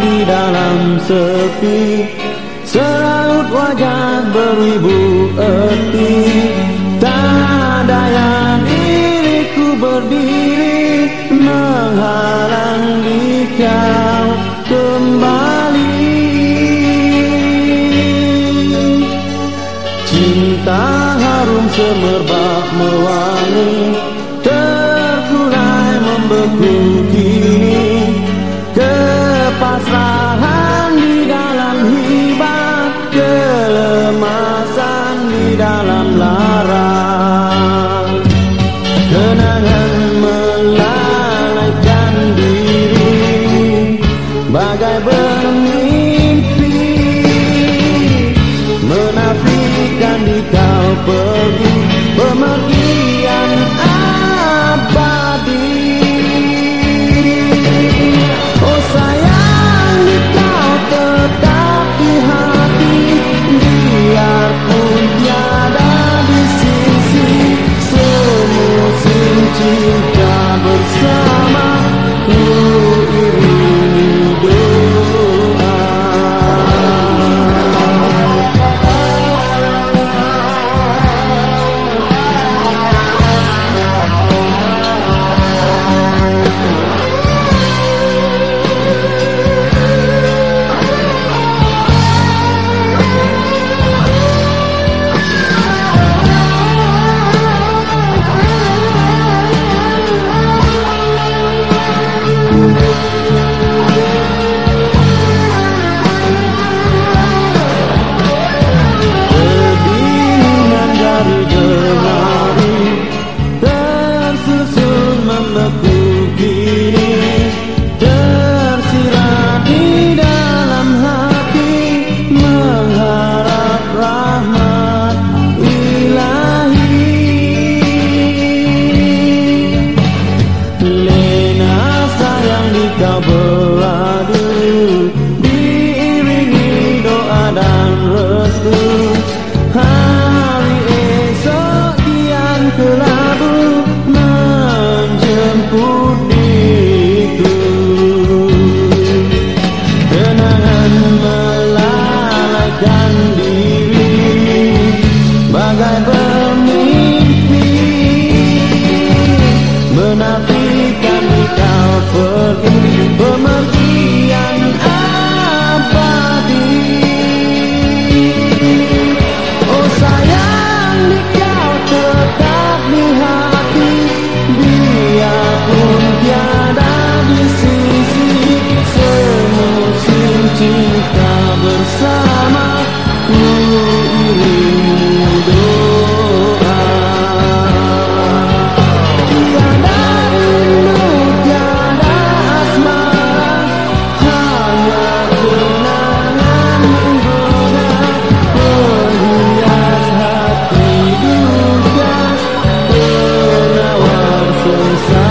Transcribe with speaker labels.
Speaker 1: di dalam sepi. Seraut wajah beribu erti. Tak ada yang diriku berdiri Menghalang di kau kembali. Cinta harum semerbak mewangi Terkulai membeku Jerusalem.